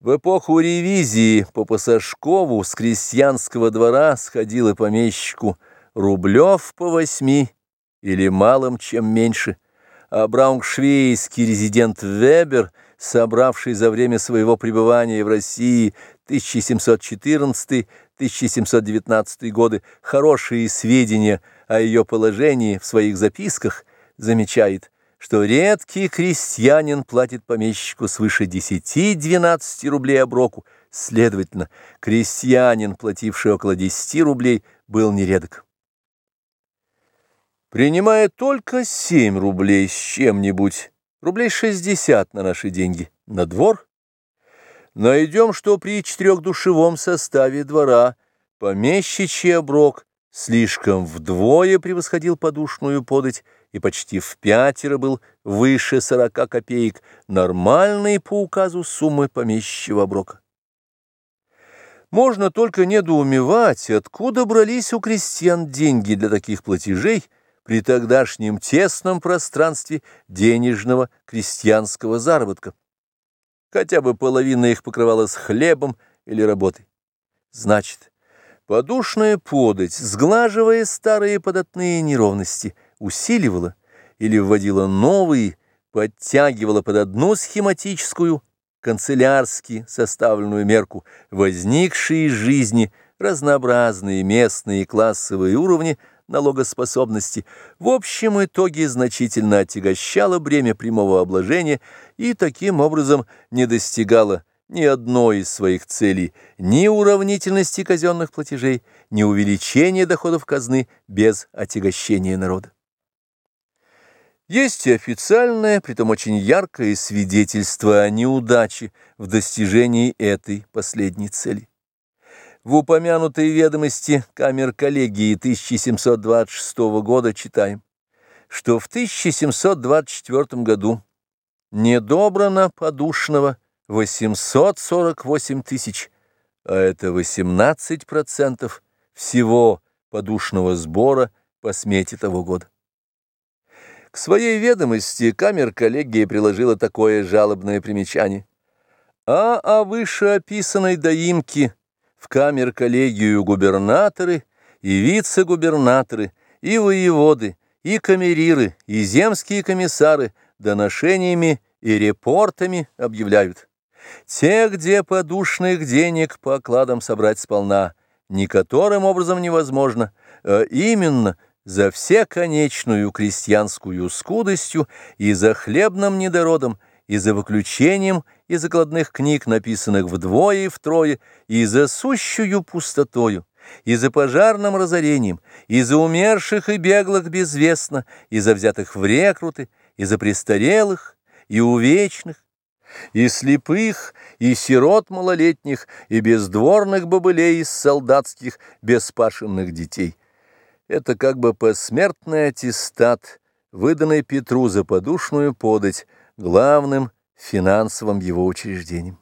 В эпоху ревизии по Пасашкову с крестьянского двора сходило помещику рублев по восьми или малым чем меньше, а брауншвейский резидент Вебер, собравший за время своего пребывания в России 1714-1719 годы хорошие сведения о ее положении в своих записках, замечает – что редкий крестьянин платит помещику свыше 10-12 рублей оброку, следовательно, крестьянин, плативший около 10 рублей, был нередок. Принимая только 7 рублей с чем-нибудь, рублей 60 на наши деньги, на двор, найдем, что при четырехдушевом составе двора помещичий оброк слишком вдвое превосходил подушную подать и почти в пятеро был выше сорока копеек, нормальные по указу суммы помещичьего оброка. Можно только недоумевать, откуда брались у крестьян деньги для таких платежей при тогдашнем тесном пространстве денежного крестьянского заработка. Хотя бы половина их покрывалась хлебом или работой. Значит, подушная подать, сглаживая старые податные неровности – усиливала или вводила новые, подтягивала под одну схематическую, канцелярски составленную мерку, возникшие из жизни разнообразные местные и классовые уровни налогоспособности, в общем итоге значительно отягощала бремя прямого обложения и таким образом не достигала ни одной из своих целей, ни уравнительности казенных платежей, ни увеличения доходов казны без отягощения народа. Есть и официальное, притом очень яркое свидетельство о неудаче в достижении этой последней цели. В упомянутой ведомости камер коллегии 1726 года читаем, что в 1724 году недобрано подушного 848 тысяч, а это 18% всего подушного сбора по смете того года. К своей ведомости камер-коллегия приложила такое жалобное примечание. А о вышеописанной доимке в камер-коллегию губернаторы и вице-губернаторы, и воеводы, и камериры, и земские комиссары доношениями и репортами объявляют. Те, где подушных денег по окладам собрать сполна, никоторым образом невозможно, а именно – за всеконечную крестьянскую скудостью и за хлебным недородом, и за выключением из закладных книг, написанных вдвое и втрое, и за сущую пустотою, и за пожарным разорением, и за умерших и беглых безвестно, и за взятых в рекруты, и за престарелых, и увечных, и слепых, и сирот малолетних, и бездворных бобылей из солдатских беспашенных детей. Это как бы посмертный аттестат, выданный Петру за подушную подать главным финансовым его учреждением.